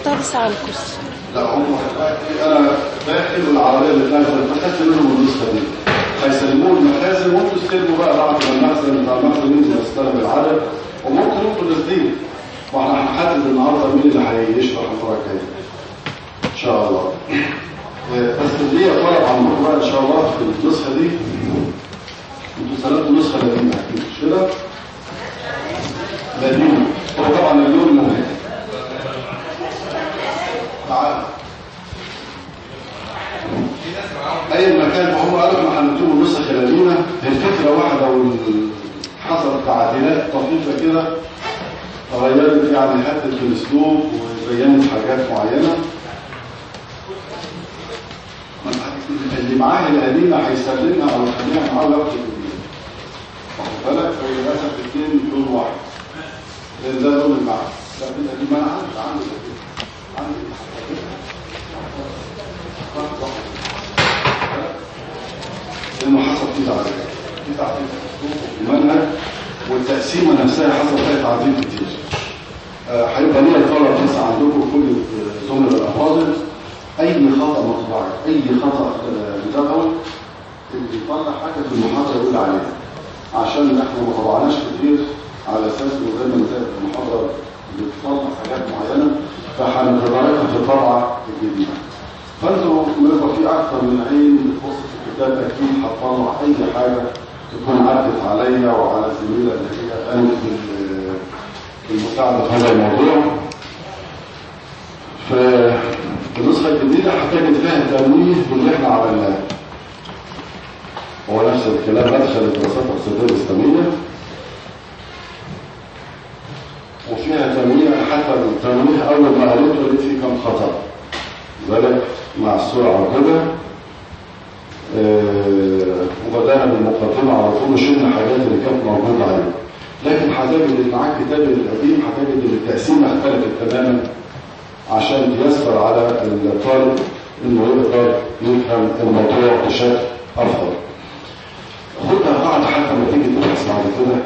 حطها بس على الكرسي لا هم أنا داخل العربيه اللي نازله فخدت منهم النسخه دي هيسلموه المخازن وانتوا استلموا بقى بعد ما المخزن بتاع العدد وممكن أنتوا نازلين وإحنا هنحدد النهارده مين اللي هيشرح المره الجايه ان شاء الله بس اللي هي طلب عندكم بقى إن شاء الله في النسخة دي. أنتوا سلمتوا النسخة أكيد مش كده؟ القديمه هو طبعا اللون مهم. تعال. أي مكان هم قالوا إحنا هنديهم النسخ هي الفكرة واحدة وحصلت تعديلات طفيفة كده. غيرت يعني حتة الأسلوب وبينت حاجات معينة. اللي معاه القديمة هيسلمها أو يخليها معاه وقت الجديد. واخد بالك؟ فللاسف الاثنين لون واحد لأن ده لون المعهد لا في القديمه أنا عندي عندي. عندي لأنه حصل فيه تعديل. في تعديل. في المنهج والتقسيمة نفسها حصل فيها تعديل كتير. آه، هيبقى ليا طلب بس عندكم كل الزملاء الأفاضل. أي خطأ مطبعي أي آه، متابعه اللي يطلع حاجة في المحاضره يقول عليها عشان إحنا ما طبعناش كتير على أساس إنه زي في المحاضره بتطلع حاجات معينة فهنتدرجها في الطبعه الجديدة. فأنتوا بيبقى في أكثر من عين تخص الكتاب أكيد هتطلع أي حاجة تكون عدت عليا وعلى زميلة اللي هي قامت بالمساعده في هذا الموضوع. في النسخة الجديدة هتجد فيها تنويه باللي إحنا عملناه هو نفس الكلام مدخل الدراسات الاقتصاديه الاسلاميه وفيها تنويه حتى التنويه أول ما قريته لقيت فيه كم خطأ. بالك مع السرعه وكده آه، وبدأنا بالمقدمة على طول وشلنا حاجات اللي كانت موجودة عليه. لكن هتجد اللي معاك كتاب القديم هتجد ان التقسيمه اختلفت تماما. عشان يسر على الطالب إنه يقدر يفهم الموضوع بشكل أفضل. خدها قاعدة حتى لما تيجي تبحث بعد كده.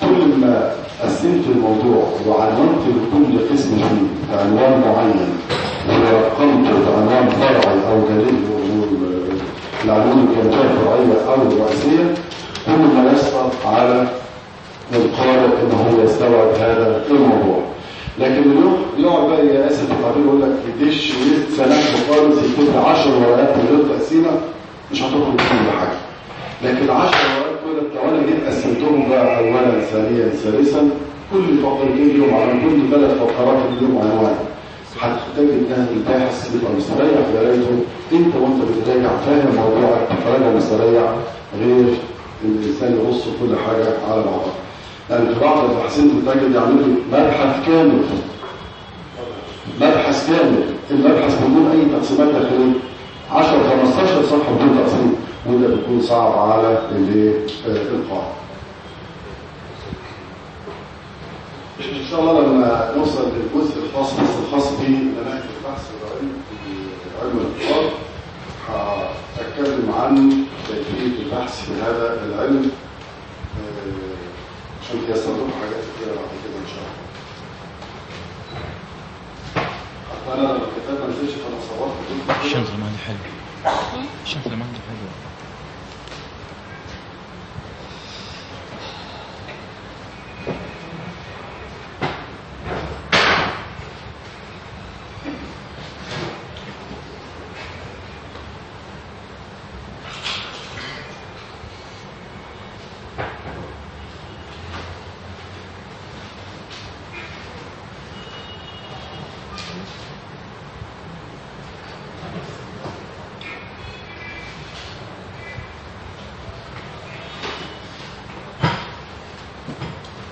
كل ما قسمت الموضوع وعنونت لكل قسم فيه بعنوان معين ورقمته بعنوان فرعي أو جديد العنوان كان جهه فرعية أو رئيسية كل ما يسر على القارئ ان هو يستوعب هذا الموضوع. لكن اليوم يقعد بقى يا اسف التعبير يقول لك ويد سنه خالص يكتب 10 ورقات من غير تقسيمة مش هتخرج كل حاجة. لكن 10 ورقات دول لو أنا جيت قسمتهم بقى اولا ثانيا ثالثا. كل فقرتين ليهم على كل ثلاث فقرات ليهم عنوان هتحتاج إن الباحث يبقى مستريح في قرايته أنت وأنت بتراجع فاهم موضوعك راجع مستريح غير إن الإنسان يبص كل حاجة على بعضها. بعض الباحثين بتجد يعملوا مبحث كامل. مبحث كامل. المبحث بدون أي تقسيمات داخليه 10 15 صفحة بدون تقسيم. وده بيكون صعب على اللي آه، القاء إن شاء الله لما نوصل للجزء الخاص بس الخاص بمناهج البحث والعلم في علم الاقتصاد هتكلم عن كيفيه البحث في هذا العلم. تيسر لكم حاجات كتيرة بعد كده إن شاء الله. حتى أنا لما الكتاب ما نزلش فانا صورت الشمس المهدي حلو. الشمس المهدي حلو.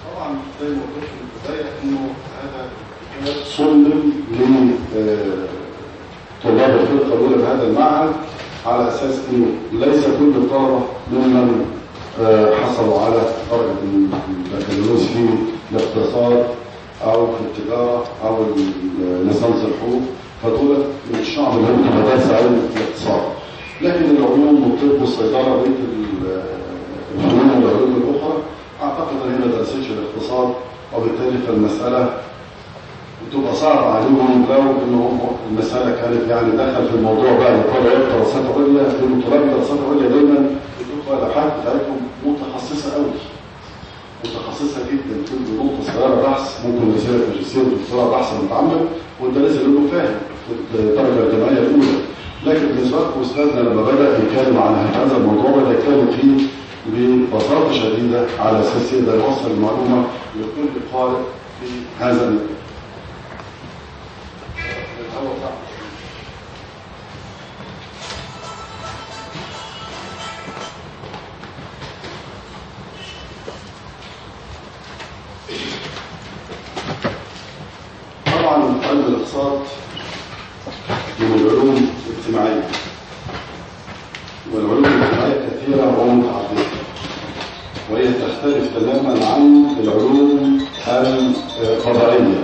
طبعا زي ما قلت في البدايه انه هذا الكتاب سلم لطلاب الفرقه الاولى بهذا المعهد على أساس انه ليس كل الطلبه ممن آه، حصلوا على درجه البكالوريوس في الاقتصاد أو في التجاره أو ال- ليسانس الحقوق فدول من الشعب اللي هم مدارس علم الاقتصاد. لكن العلوم والطب والصيدلة بقيه ال- الفنون والعلوم الأخرى أعتقد إن هي ما درستش الاقتصاد وبالتالي فالمسألة بتبقى صعبة عليهم لو انه المسألة كانت يعني دخل في الموضوع بقى لطلاب دراسات عليا لأن طلاب دراسات عليا دايما بتبقى الأبحاث بتاعتهم متخصصة قوي متخصصة جدا كل نقطة صغيرة بحث ممكن رسالة ماجستير دكتوراه بحث متعمق وأنت لازم انه فاهم في الدرجة الجامعية الأولى لكن بالنسبة لكم أستاذنا لما بدأ يتكلم عن هذا الموضوع بدأ يتكلم فيه ببساطة شديدة على أساس يقدر يوصل المعلومة لكل قارئ في هذا المكان. علم الاقتصاد من العلوم الاجتماعية. والعلوم الاجتماعية كثيرة ومتعدده وهي تختلف تماما عن العلوم القضائيه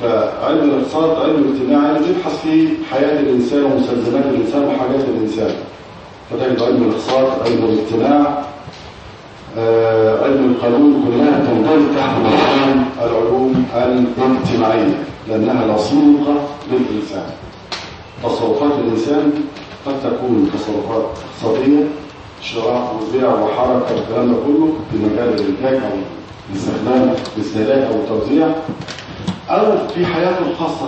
فعلم الاقتصاد علم اجتماعي بيبحث في حياة الإنسان ومستلزمات الإنسان وحاجات الإنسان. فتجد علم الاقتصاد علم الاجتماع آه، علم القانون كلها تنضوي تحت مفهوم العلوم الاجتماعية. لأنها لصيقه للإنسان. تصرفات الإنسان قد تكون تصرفات اقتصاديه شراء وبيع وحركة والكلام ده كله في مجال الإنتاج أو الاستخدام الاستهلاك أو التوزيع. أو في حياته الخاصة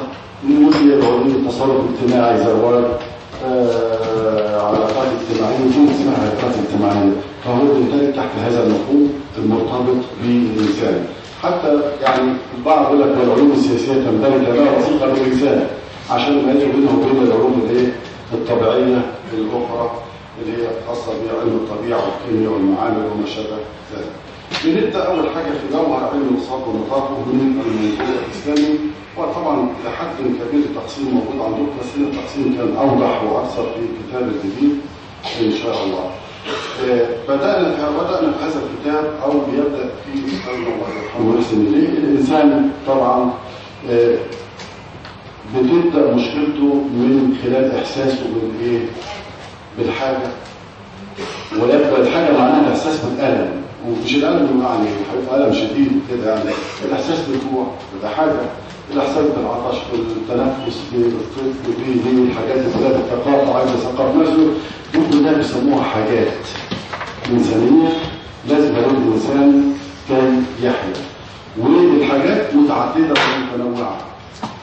نقول هي العلوم تصرف اجتماعي زواج آه، علاقات اجتماعية ودي اسمها علاقات اجتماعية. فهو يندرج تحت هذا المفهوم المرتبط بالإنسان. حتى يعني البعض يقول لك العلوم السياسية تندرج لها وثيقه بالانسان عشان ما يجي بينها وبين العلوم الايه الطبيعية الأخرى اللي هي خاصة بعلم الطبيعة والكيمياء والمعامل وما شابه ذلك. بنبدأ أول حاجة في جوهر علم الاقتصاد ونطاقه من المنظور الإسلامي وطبعا لحد كبير التقسيم موجود عندكم بس التقسيم كان أوضح وأكثر في الكتاب الجديد إن شاء الله. آه، بدأنا في بدأنا في هذا الكتاب أو بيبدأ في ليه الإنسان طبعا آه، بتبدأ مشكلته من خلال إحساسه بالإيه؟ بالحاجة. ويبقى الحاجة معناها إحساس بالألم. ومش الالم يعني ألم شديد كده يعني الإحساس بالجوع ده حاجة. الإحساس بالعطش بالتنفس بالطفل دي الحاجات التقاطع عايز يثقف نفسه. دي كلها بيسموها حاجات إنسانية لازم يكون الإنسان كي يحيا. والحاجات متعددة ومتنوعة؟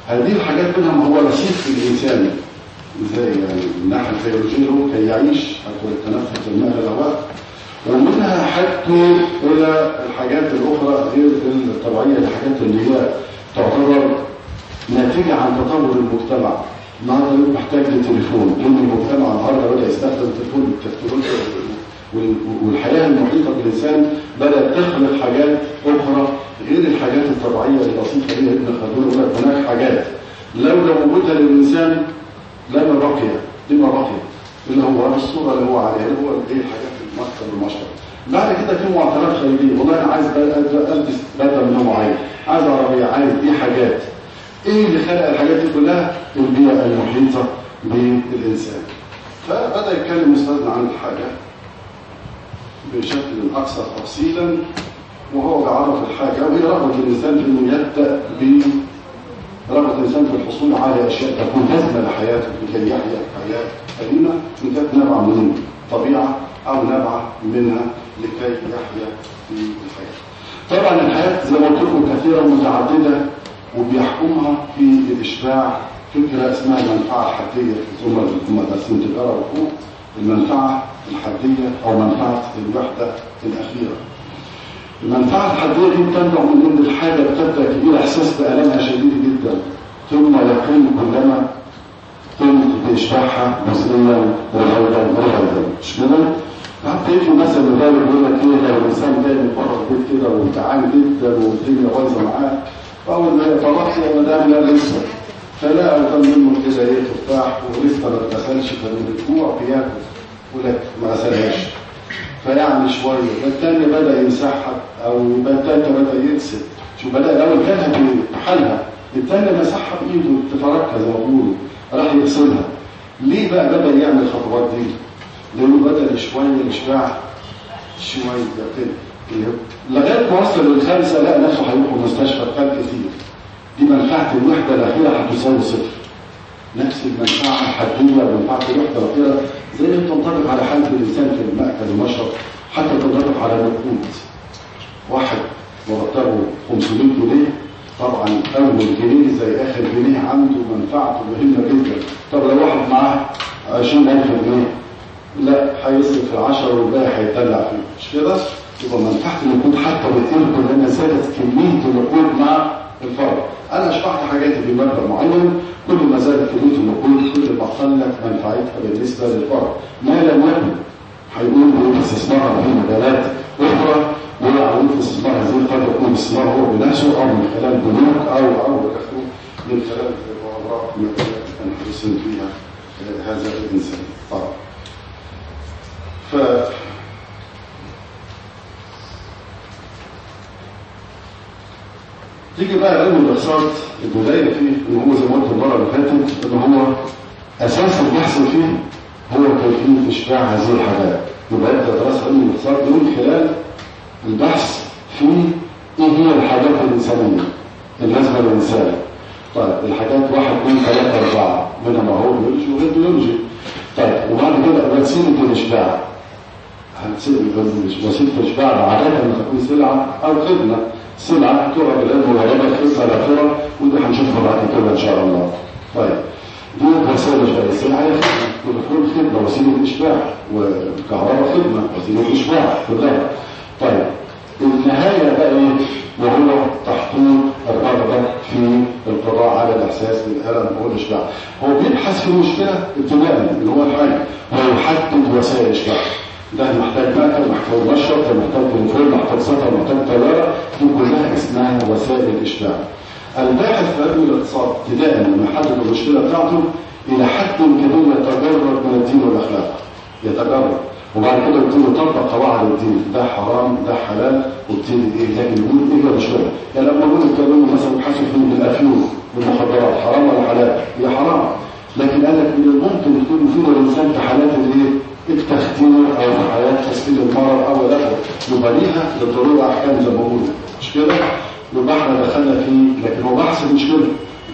هذه الحاجات منها ما هو رصيد في الإنسان. إزاي يعني؟ من الناحيه الفيولوجيه له كي يعيش حتى التنفس الماء الهواء ومنها حتى إلى الحاجات الأخرى غير الطبيعية الحاجات اللي هي تعتبر ناتجة عن تطور المجتمع. النهارده محتاج لتليفون. لأن المجتمع النهارده بدأ يستخدم التليفون بالتكنولوجيا وال- والحياة المحيطة بالإنسان بدأت تخلق حاجات أخرى غير الحاجات الطبيعية البسيطة اللي يقول لك هناك حاجات لولا وجودها للإنسان لما بقي لما بقي اللي هو الصورة اللي هو عليها هو إيه الحاجات. المكتب والمشرب بعد كده في معطلات خارجيه والله أنا عايز ألبس بدله من نوع معين. عايز عربية عايز دي حاجات. إيه اللي خلق الحاجات دي كلها؟ البيئه المحيطة بالانسان فبدأ يتكلم أستاذنا عن الحاجة بشكل أكثر تفصيلا وهو بيعرف الحاجة وهي رغبة الإنسان في إنه يبدأ ب رغبة الإنسان في الحصول على أشياء تكون لازمة لحياته لكي يحيا حياة كريمة إن كانت نابعة من الطبيعة أو نابعة منها لكي يحيا في الحياة. طبعا الحياة زي ما قلت لكم كثيرة متعددة وبيحكمها في الإشباع فكرة اسمها المنفعة الحدية ثم هم درسين تجارة وحقوق المنفعة الحدية أو منفعة الوحدة الأخيرة. المنفعة الحدية دي بتنبع من ان الحاجة بتبدأ تجيب إحساس بألمها شديد جدا ثم يقل كلما كنت بإشباعها جزئيا وغيرا وغيرا مش كده؟ حتى يجي مثلا الغالب يقول لك إيه لو الإنسان جاي من بره البيت كده وجعان جدا والدنيا بايظه معاه فاول ما طلعت يا مدام لا لسه فلا قدام منه كده إيه تفاح ولسه ما اتغسلش فمن الجوع بياكل يقول لك ما غسلهاش فيعني شوية. الثاني بدأ ينسحب أو يبقى بدأ يكسب. شو بدأ الأول كانها بحالها الثاني مسحها بإيده تفركها زي ما بيقولوا راح يغسلها ليه بقى بدأ يعمل الخطوات دي؟ لأنه بدأ شوية يشبع شوية كده. لغاية ما وصل للخامسة لقى نفسه هيروح المستشفى كان كتير. دي منفعة الوحدة الأخيرة هتساوي صفر. نفس المنفعة الحدية ومنفعة الوحدة الأخيرة زي ما تنطبق على حالة الإنسان في المأكل والمشرب حتى تنطبق على النقود واحد مرتبه 500 جنيه. طبعا أول جنيه زي آخر جنيه عنده منفعته مهمة جدا. طب لو واحد معاه 20000 جنيه لا هيصرف العشرة والباقي هيتدلع فيه. مش كده؟ يبقى منفعة النقود حتى بتقل لأن زادت كمية النقود مع الفرق أنا أشبعت حاجاتي بمبلغ معين. كل ما زادت كمية النقود كل ما قلت منفعتها بالنسبة للفرق ما لم يكن هيقول باستثمارها في مجالات أخرى وعملية استثمار هذه قد يكون استثمار هو بنفسه أو من خلال بنوك أو أو بكثره من خلال أوراق مالية تنحسن فيها. هذا الإنسان. طبعا ف تيجي بقى علم الاقتصاد البدايه فيه إن هو زي ما قلت المره اللي فاتت إن هو أساس البحث فيه هو كيفيه إشباع هذه الحاجات. يبقى يبدا دراسه علم الاقتصاد من خلال البحث في إيه هي الحاجات الانسانيه اللازمه للانسان طيب الحاجات واحد اثنين ثلاثة أربعة. منها ما هو بيولوجي وغير بيولوجي طيب وبعد كده وسيله الاشباع وسيله الاشباع عاده تكون سلعة أو خدمة. سلعة ترى بالعلم والعلم القصة الأخيرة ودي هنشوفها بعد كده إن شاء الله. طيب دي رسائل إشباع السلعة هي خدمة. والدخول خدمة. وسيلة إشباع والكهرباء خدمة. وسيلة إشباع كلها. طيب النهاية بقى إيه؟ وهو تحقيق الرغبة في القضاء على الإحساس بالألم والإشباع. هو بيبحث في المشكلة ابتداء اللي هو الحاجة ويحدد وسائل إشباع. ده محتاج مأكل محتاج مشرب محتاج تليفون محتاج سفر محتاج طيارة دي كلها اسمها وسائل الإشباع الباحث في علم الاقتصاد ابتداء لما يحدد المشكلة بتاعته إلى حد كبير يتجرد من الدين والأخلاق يتجرد وبعد كده يبتدي يطبق قواعد الدين ده حرام ده حلال وابتدي إيه؟ لكن يقول إيه ده شوية يعني لما نقول يتكلموا مثلا يبحثوا في الافيون والمخدرات حرام ولا حلال؟ هي حرام. لكن قال لك من الممكن يكون يفيد الانسان في حالات الإيه؟ التخدير أو في حالات تسكين المرض أو لا يبقى ليها للضروره أحكام زي ما بقول. مش كده؟ يبقى إحنا دخلنا فيه لكن هو بحث المشكلة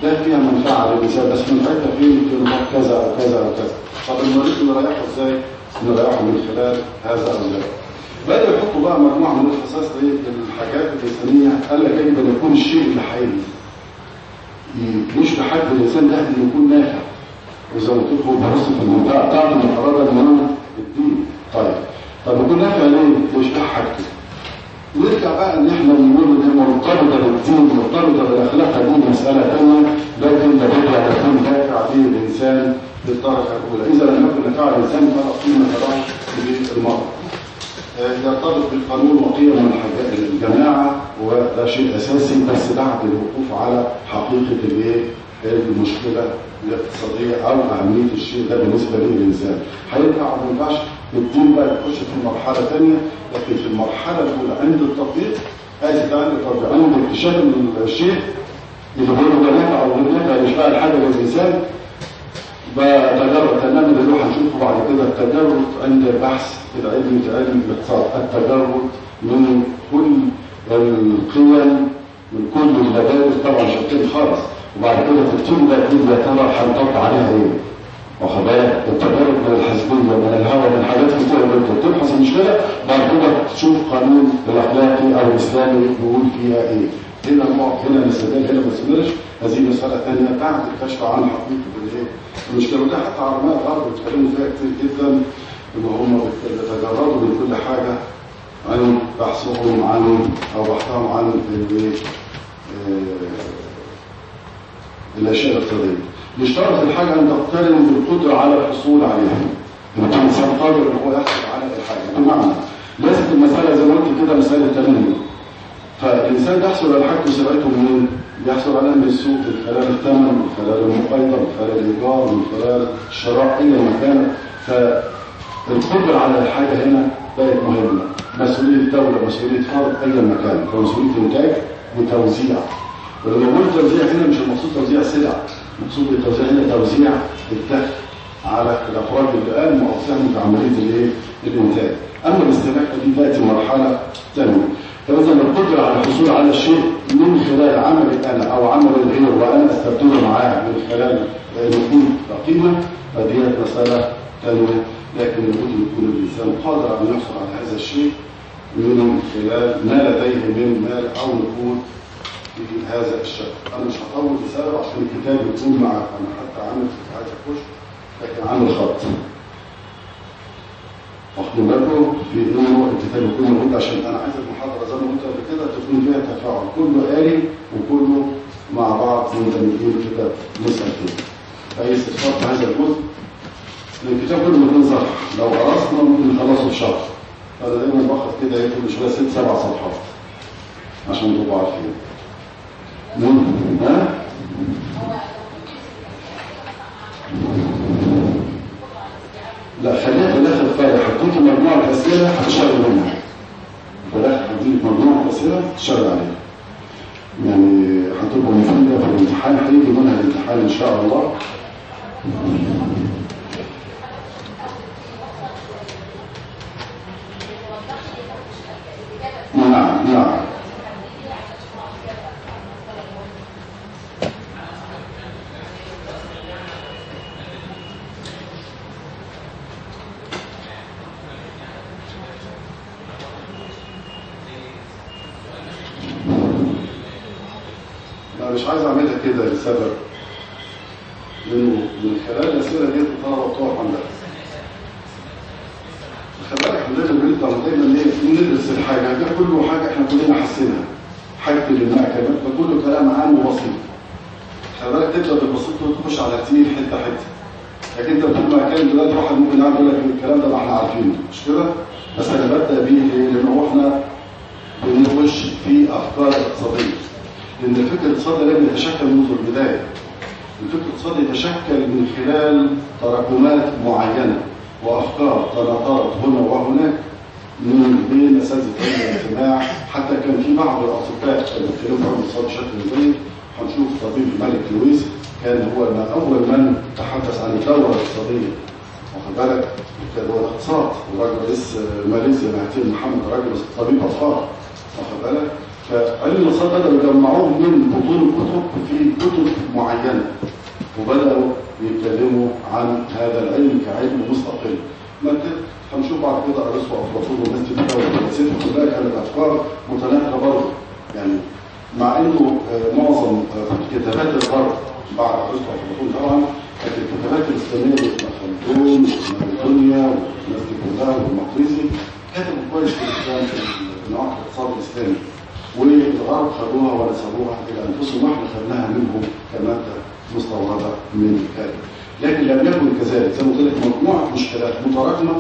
ده فيها منفعة للإنسان بس منفعتها فين في كذا أو كذا أو كذا. طب المريض نريحه إزاي؟ نريحه من خلال هذا أو ذاك بدأوا يحطوا بقى مجموعة من الخصائص دي الحاجات الإنسانية قال لك يجب أن يكون الشيء اللي حقيقي يشبه حد الإنسان ده أن يكون نافع. وإذا قلت لكم بص في المنطقة بتاعته من أراد أن الدين. طيب طب يكون نافع ليه؟ يشبه حاجته نرجع بقى إن إحنا نقول إن مرتبطة بالدين مرتبطة بالأخلاق. دي مسألة ثانية لكن لابد أن يكون نافع به الانسان بالدرجه الاولى إذا لم يكن نافع الانسان فلا قيمة له للمرء. يرتبط بالقانون وقيم الجماعه وده شيء أساسي بس بعد الوقوف على حقيقة الإيه؟ المشكلة الاقتصادية أو أهمية الشيء ده بالنسبة للإنسان. هينفع ما ينفعش؟ الدين بقى يخش في مرحلة ثانية لكن في المرحلة الأولى عند التطبيق اسف عند التطبيق عند اكتشاف الشيء اللي هو ده أو غير نافع مش بقى الحاجة للإنسان. تماما اللي هنشوفه بعد كده. التجرد عند البحث العلمي في علم الاقتصاد التجرد من كل القيم من كل المبادئ طبعا شكل خالص. وبعد كده تبتدي بقى تقول يا ترى هنحط عليها إيه؟ واخد بالك؟ التجارب من الحزبيه من الهوى من حاجات كتير جدا تبحث المشكلة. بعد كده تشوف قانون الأخلاقي أو الإسلامي بيقول فيها إيه. هنا نقف هنا نستدل هنا ما نستدلش هذه مسألة ثانية بعد الكشف عن حقيقة. الايه المشكلة وده حتى علماء الغرب بيتكلموا فيها كتير جدا ان هم بيتجردوا من كل حاجة. عن بحثهم عن أو بحثهم عن الايه الاشياء الاقتصاديه يشترط الحاجة أن تقترن بالقدرة على الحصول عليها. يبقى الإنسان قادر أن هو يحصل على الحاجة. بمعنى ليست المسألة زي ما قلت كده مسألة تمني فالإنسان يحصل على الحاجة وسرعته منين؟ بيحصل عليها من السوق من خلال الثمن من خلال المقايضة من خلال الإيجار من خلال الشراء أي مكان فالقدرة على الحاجة هنا بقت مهمة. مسؤولية الدولة مسؤولية فرد أي مكان فمسؤولية إنتاج وتوزيع. ولما نقول توزيع هنا مش المقصود توزيع سلع. مقصود بالتوزيع هنا توزيع الدخل على قاموا أو ساهموا في عمليه الايه؟ الإنتاج. أما الاستهلاك دي تاتي مرحلة ثانية. فاذا القدره على الحصول على الشيء من خلال عملي أنا أو عمل الغير وأنا استبدله معاه من خلال نقود قيمه فدي مسألة ثانية لكن لابد يكون الإنسان قادر أن يحصل على هذا الشيء من خلال ما لديه من مال أو نقود بهذا الشكل أنا مش هطول بسبب عشان الكتاب يكون معك أنا حتى عامل في عايز اخش لكن عامل خط واخدوا بالكم في إنه الكتاب يكون موجود عشان أنا عايز المحاضرة زي ما قلت قبل كده تكون فيها تفاعل كله قاري وكله مع بعض مندمجين كده نسال أي استفسار في هذا الجزء؟ الكتاب كله 200 صفحه لو قرصنا ممكن نخلصه في شهر. فانا دايما باخد كده كل شوية ست سبع صفحات عشان تبقوا عارفين ها؟ لا خليها الآخر فارغ حطيت مجموعة اسئله هتشتغل منها. في الآخر هديك مجموعة اسئله تشتغل عليها. يعني هتبقى مفيدة في الامتحان هيجي منها الامتحان إن شاء الله نعم نعم أنا مش عايز اعملها كده لسبب لأنه من خلال الاسئله دي الطلبه بتقف عندها خلي بالك إحنا دايما بنطلع دايما إيه ندرس الحاجة ده كله حاجة إحنا كلنا حاسينها حاجة اللي كمان فكله كلام عام وبسيط خلي بالك تبدا بالبسيط وتخش على التقيل حتة حتة لكن انت بتقول ما كان دلوقتي واحد ممكن يقعد يقول لك الكلام ده ما إحنا عارفينه مش كده؟ بس أنا ببدا بيه ليه؟ لأن هو إحنا بنخش في افكار اقتصاديه لأن الفكر الاقتصادي لازم يتشكل منذ البدايه الفكر الاقتصادي يتشكل من خلال تراكمات معينه وافكار تناطرت هنا وهناك من بين اساتذه علم الاجتماع حتى كان في بعض الاطباء اللي بيتكلموا عن الاقتصاد بشكل جيد هنشوف الطبيب الملك لويس كان هو اول من تحدث عن الدوره الاقتصاديه واخد بالك كان هو الاقتصاد وراجل رئيس ماليزيا مهتير محمد راجل طبيب اطفال واخد بالك فعلم الاقتصاد بدأوا يجمعوه من بطون الكتب في كتب معينة. وبدأوا يتكلموا عن هذا العلم كعلم مستقل. هنشوف بعد كده أرسطو وافلاطون والناس دي الفلسفه كلها كانت أفكار متناقضه برضه. يعني مع إنه معظم كتابات الغرب بعد أرسطو وافلاطون طبعا كانت الكتابات الإسلامية ابن خلدون والناس دي كلها والمقريزي كتبوا كويس في الاسلام في نواحي الاقتصاد الاسلامي والغرب خدوها ونسبوها إلى انفسهم وإحنا خدناها منهم كماده مستوردة من الكاتب لكن لم يكن كذلك. زي ما قلت لك مجموعة مشكلات متراكمة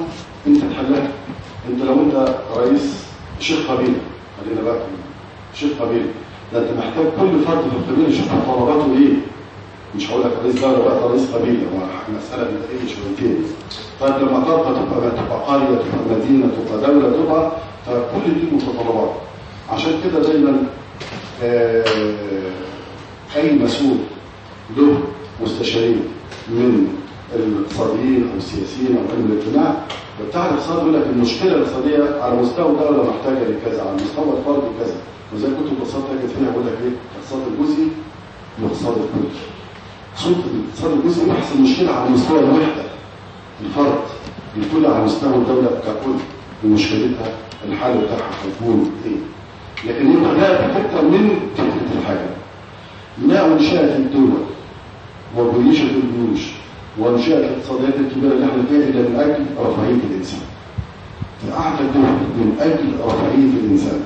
انت تحلها. انت لو انت رئيس شيخ قبيلة خلينا بقى شيخ قبيلة. ده انت محتاج كل فرد في القبيلة يشوف طلباته إيه. مش هقول لك رئيس دولة بقى رئيس قبيلة مساله بدائيه شويتين طيب لما تبقى تبقى تبقى قرية تبقى مدينة تبقى دولة تبقى فكل دي متطلبات. عشان كده دايما أي مسؤول له مستشارين من الاقتصاديين أو السياسيين أو علم الاجتماع. بتاع الاقتصاد يقول لك المشكلة الاقتصادية على مستوى الدولة محتاجة لكذا على مستوى الفرد كذا. وزي كتب الاقتصاد تجد فيها يقول لك إيه؟ الاقتصاد الجزئي والاقتصاد الكلي صوت الاقتصاد الجزئي بيحصل مشكلة على مستوى الوحدة. الفرد الكل على مستوى الدولة ككل ومشكلتها الحل بتاعها هيكون إيه؟ لكن يبقى ده حتة من فكره الحاجة. ما أنشأت الدول وبنيشت الجيوش وأنشأت الاقتصاديات الكبيرة اللي إحنا فيها الا من أجل رفاهية الإنسان. أعلى الدول من أجل رفاهية الإنسان.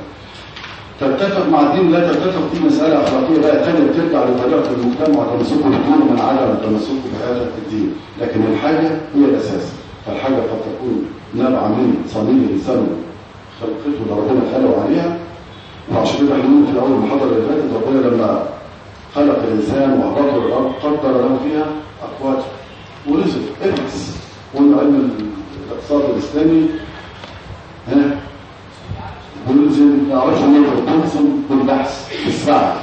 تتفق مع الدين لا تتفق دي مسألة أخلاقية بقى ثانية بترجع لطبيعة المجتمع وتمسكه بدون من عدم التمسك بهذا الدين. لكن الحاجة هي الأساس. فالحاجة قد تكون نابعة من صميم الانسان خلقته اللي ربنا خلقه عليها وعشان كده إحنا في اول المحاضره اللي فاتت ربنا لما خلق الإنسان وهبطه الأرض قدر له فيها اقواته ورزق ابحث قلنا علم الاقتصاد الإسلامي ها وننزل ما نعرفش نقدر تنصب بالبحث بالسعي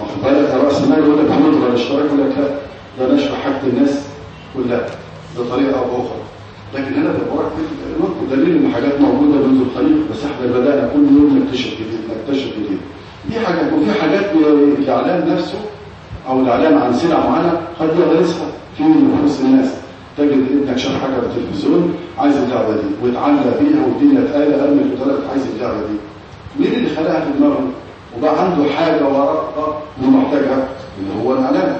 واخد بالك؟ رأس المال يقول لك هندرة الاشتراك يقول لك لا ده نشر حاجة الناس كلها بطريقة أو بأخرى. لكن هنا في الورق في دليل إن حاجات موجودة منذ الخليق بس إحنا بدأنا كل يوم نكتشف جديد نكتشف جديد. دي حاجات وفي حاجات الاعلان نفسه أو الاعلان عن سلعه معينة قد يغرسها. في نفوس الناس تجد ابنك شاف حاجة في التلفزيون عايز اللعبة دي واتعلق بيها والدنيا اتقال قال من ثلاث عايز اللعبة دي. مين اللي خلاها في دماغه؟ وبقى عنده حاجة ورقه ومحتاجها اللي هو الاعلان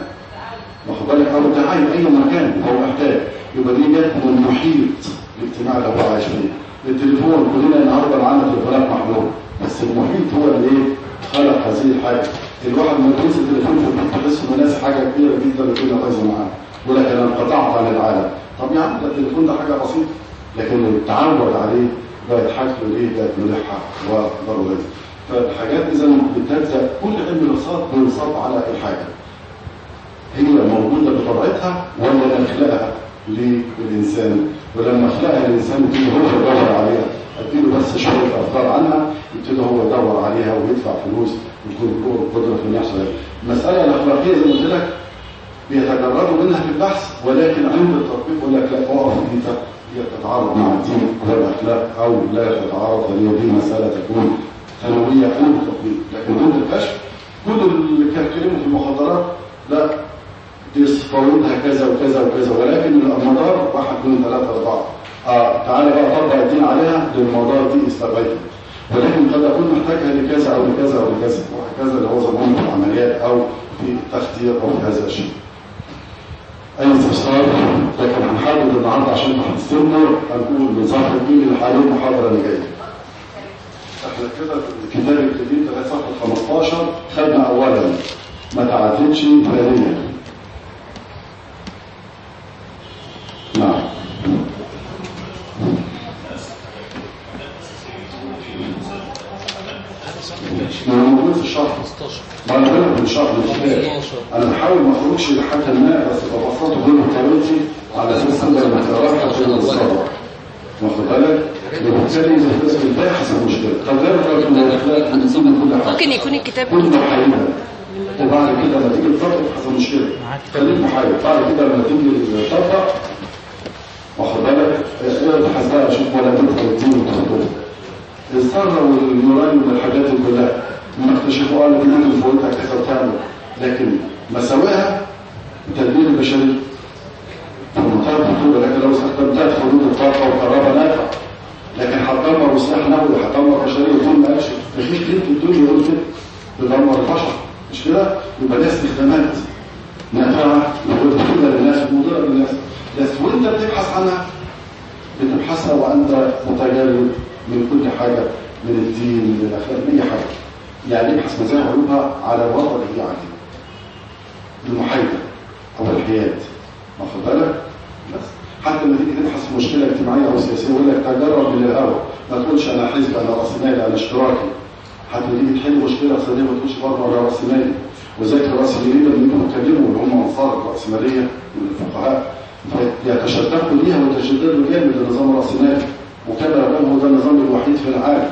واخد بالك؟ أو الدعايه أي مكان هو محتاج. يبقى دي جت من المحيط الاجتماعي اللي هو عايش فيه. التليفون كلنا النهارده معانا تليفونات محمول بس المحيط هو اللي إيه؟ خلق هذه الحاجة. الواحد لما يمسك التليفون في البيت تحس إنه ناس حاجة كبيرة جدا الدنيا بايظة معاه. يقول لك أنا انقطعت عن العالم. طب يا عم ده التليفون ده حاجة بسيطة. لكن التعود عليه بقت حاجته إيه؟ بقت ملحة. وضروريه فالحاجات اذا بتبدأ كل علم الاقتصاد بينصب على الحاجة. هي موجودة بطبيعتها ولا نخلقها للإنسان ولما خلقها الإنسان يبتدي هو يدور عليها. أديله بس شوية أفكار عنها يبتدي هو يدور عليها ويدفع فلوس ويكون له قدرة في يحصل المسألة الأخلاقية زي ما قلت لك بيتجردوا منها في البحث ولكن عند التطبيق يقول لك لا اقف انت هي تتعارض مع الدين والاخلاق أو لا تتعارض هي دي مسألة تكون ثانوية عند التطبيق لكن عند الكشف كل اللي يتكلموا في المخدرات لا صفارونها كذا وكذا وكذا. ولكن المدار واحد اثنين ثلاثة أربعة. آه تعالى بقى طبق الدين عليها للمدار دي استبعدها ولكن قد أكون محتاجها لكذا أو لكذا أو لكذا. وهكذا اللي هو زمان في العمليات أو في التخدير أو في هذا الشيء. أي استفسار لكن هنحدد النهارده عشان تحسنا هنقول من صفحة مين اللي حوالين المحاضرة اللي جاية. إحنا كده في الكتاب الجديد لغاية صفحة 15 خدنا أولا. ما تعدتش ثانيا. نعم ما هو موجود في الشرح. 15 ما أنا بقول في الشرح. أنا بحاول ما اخرجش لحد ما بس ببساطه كل طريقتي على أساس ان لما تقراها عشان الصبر واخد بالك؟ وبالتالي إذا فزت الباحث المشكلة طب غير ان الاخلاق كل ممكن يكون الكتاب كل محايدة وبعد كده لما تيجي تطبق حصل مشكلة. خليك محايد بعد كده لما تيجي تطبق واخد بالك ابحث بقى شوف ولا تدخل الدين وتخطوه الذرة واليورانيوم والحاجات دي كلها لما اكتشفوا قالوا دي ممكن فوتها كذا وتعمل لكن مساوئها التدمير البشري في منتهى الخطورة لكن لو استخدمتها في حدود الطاقة والكهرباء نافع لكن هتدمر سلاح نووي هتدمر بشرية طول ما مفيش دين في الدنيا يقول كده تدمر البشر مش كده؟ يبقى ده استخدامات نافعة ومفيدة للناس ومضرة للناس بس وأنت بتبحث عنها بتبحثها وأنت متجرد من كل حاجة من الدين من الأخلاق من أي حاجة. يعني ابحث مزايا وعيوبها على الوضع اللي هي عليه المحايدة أو الحياد. واخد بالك؟ بس. حتى لما تيجي تبحث في مشكلة اجتماعية أو سياسية يقول لك تجرب من الهوى ما تقولش أنا حزب أنا رأسمالي أنا اشتراكي. حتى لما تيجي تحل مشكلة اقتصاديه ما تقولش برضه أنا رأسمالي. وذلك الراسماليين لما يجوا يتكلموا اللي هم انصار الرأسمالية من الفقهاء. يتشدقوا ليها ويتشددوا جامد للنظام الراسمالي وكما هو ده النظام الوحيد في العالم.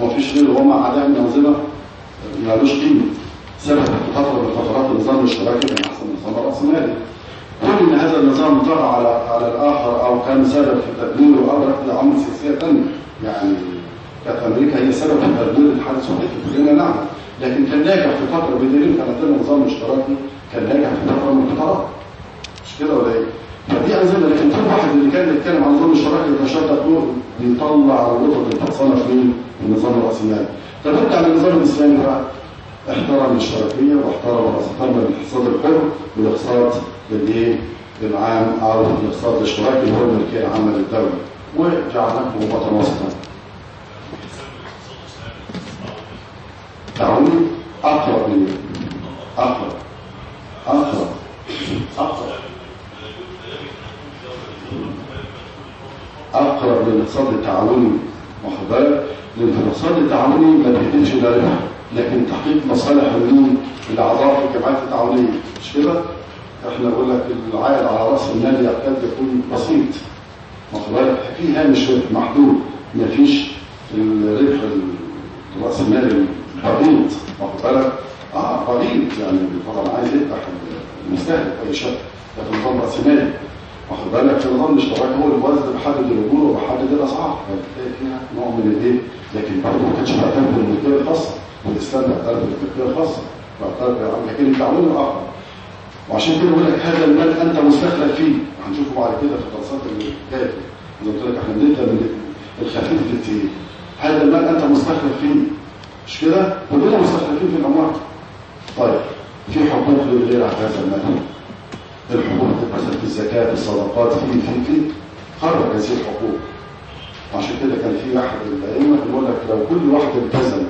وما فيش غيره. وما عداه من انظمه مالوش قيمة. سبب في فتره من فترات النظام الاشتراكي من النظام الراسمالي كل ان هذا النظام طغى على على الآخر أو كان سبب في تدميره أو رفض عوامل سياسية ثانية يعني كانت أمريكا هي سبب في تدمير الاتحاد السوفيتي كلنا نعلم. لكن كان ناجح في فترة بدليل كان عندنا نظام اشتراكي كان ناجح في فترة من الفترات. مش كده ولا إيه؟ فدي انظمه لكن كل واحد اللي كان بيتكلم عن نظام اشتراكي يتشدق له بيطلع الوطن الفصلة في النظام الرأسمالي. طب ارجع للنظام الإسلامي بقى احترم الاشتراكية واحترم احترم الاقتصاد الحر والاقتصاد الايه العام أو الاقتصاد الاشتراكي هو الملكيه العامه للدولة. وجعلناه وطن وسطا تعاوني أقرب من أقرب أقرب أقرب. أقرب للاقتصاد التعاوني في الاقتصاد التعاوني ما بيهدفش إلى ربح لكن تحقيق مصالح مين الأعضاء في الجمعيات التعاونية. مش كده؟ إحنا نقول لك العائد على رأس المال يكاد يكون بسيط. واخد في هامش محدود. ما فيش الربح رأس المال البغيض واخد بالك؟ آه بغيض يعني طبعا عايز يفتح المستهلك اي شيء ده نظام رأس مالي واخد بالك؟ في نظام الاشتراك هو الوزن بحدد الاجور وبحدد الاسعار فبتلاقي فيها نوع من الإيه؟ لكن برضه ما كانش معترف بالملكيه الخاصة. والإسلام بيعترف بالملكيه الخاصة. بيعترف لكن التعويل الأخر. وعشان كده بقول لك هذا المال أنت مستخلف فيه. هنشوفه بعد كده في الدراسات اللي جاية زي ما قلت لك إحنا بنبدأ من الخفيف للتقيل. هذا المال أنت مستخلف فيه. مش كده كلنا مستخلفين في الاموال طيب في حقوق للغير على هذا المال الحقوق مثلا في الزكاة في الصدقات في في في. خرج هذه الحقوق وعشان كده كان في واحد من الأئمة بيقول لك لو كل واحد التزم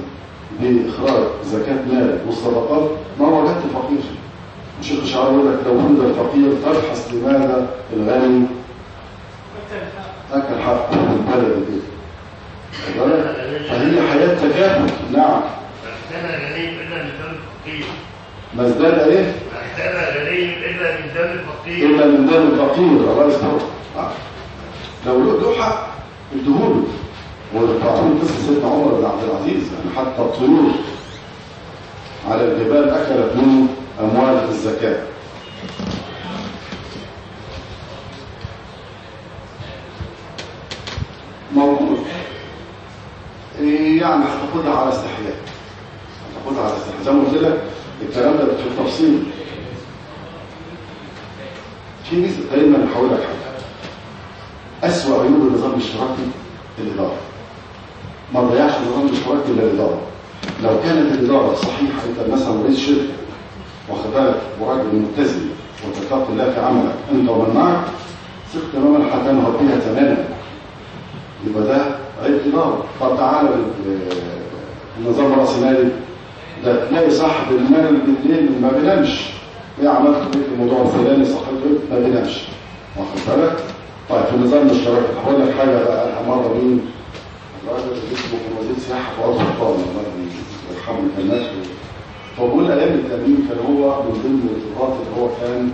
بإخراج زكاة مال والصدقات ما وجدت فقير. الشيخ الشعراوي يقول لك لو وجد الفقير تبحث لماذا الغني؟ أكل حقه في البلد دي؟ فهي حياة تكافؤ نعم. أحسن غني إلا من دم الفقير ما ازداد إيه؟ أحسن غني إلا من دم الفقير إلا من دم الفقير الله يستر. آه. لو له حق اديهوله وتعطون قصة سيدنا عمر بن عبد العزيز يعني حتى الطيور على الجبال أكلت منه أموال الزكاة موجود إيه يعني هتاخدها على استحياء. هتاخدها على استحياء. زي ما قلت لك الكلام ده في التفصيل في ميزه دايما هقول لك حاجة أسوأ عيوب النظام الاشتراكي الاداره ما تضيعش النظام الاشتراكي الا الاداره لو كانت الإدارة صحيحة أنت مثلا رئيس شركة واخد بالك وراجل ملتزم وتتقي الله في عملك أنت ومن معك ثق تماما هتنهض بيها تماما يبقى ده اداره طب تعالى النظام الرأسمالي ده تلاقي صاحب المال بالليل ما بينامش. إيه عملت إيه في الموضوع الفلاني صاحب ما بينامش. واخد بالك؟ طيب في النظام الاشتراكي هقول لك حاجة بقى مرة مين؟ الراجل اسمه وزير سياحة في وزاره الطاقه الله يرحمه كان ماشي فبقول أيام التأمين كان هو من ضمن الضباط اللي هو كان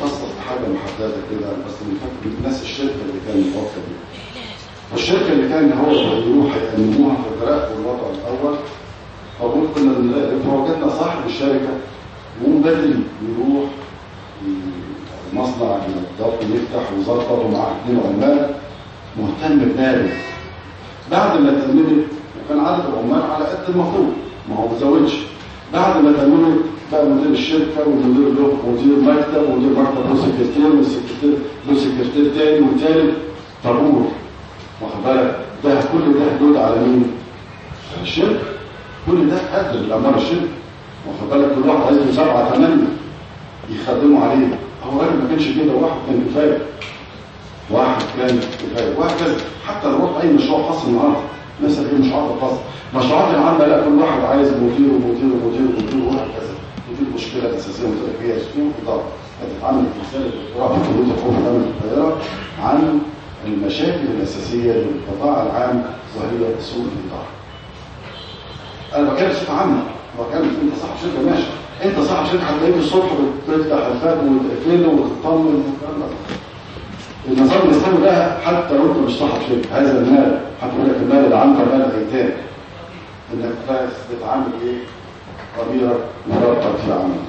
مخصص بحاجة محددة كده بس من فاكر ناس الشركة اللي كان متوفى بيها والشركة اللي كان هو يروح يأمنوها في العراق والوضع الأول فبقول كنا فوجدنا صاحب الشركة يقوم بدري يروح المصنع الضبط يفتح ويظبط ومعاه اثنين عمال مهتم بماله بعد ما تممت وكان عدد العمال على قد المفروض ما هو ما زودش بعد ما تممت بقى مدير الشركة ومدير له مدير مكتب ومدير مكتب له سكرتير والسكرتير له سكرتير تاني وتالت. طابور. واخد بالك؟ ده كل ده دول على مين؟ على الشركة كل ده قدر الأمانة الشركة واخد بالك؟ كل واحد عايز سبعه ثمانيه يخدموا عليه. هو راجل ما كانش كده. واحد كان كفاية. واحد كان كفاية. وهكذا حتى لو رحت أي مشروع خاص النهارده مثلا إيه مشروعات الخاصه مشروعات العامه لا كل واحد عايز مدير ومدير ومدير ومدير وهكذا ودي المشكلة الاساسيه اللي فيها سوء هتتعامل في رساله الدكتوراه في كليه الحقوق عن المشاكل الأساسية للقطاع العام وهي سوء الاداره أنا بتكلم بصفة عامة بتكلم أنت صاحب شركة ماشي. أنت صاحب شركة هتلاقيك الصبح بتفتح الباب وتقفله وتطمن ده. النظام الاسلامي ده حتى لو أنت مش صاحب شركة هذا المال هتقول لك المال اللي عندك مال ايتام إنك بس بتعامل إيه؟ ضميرك مرتب في عملك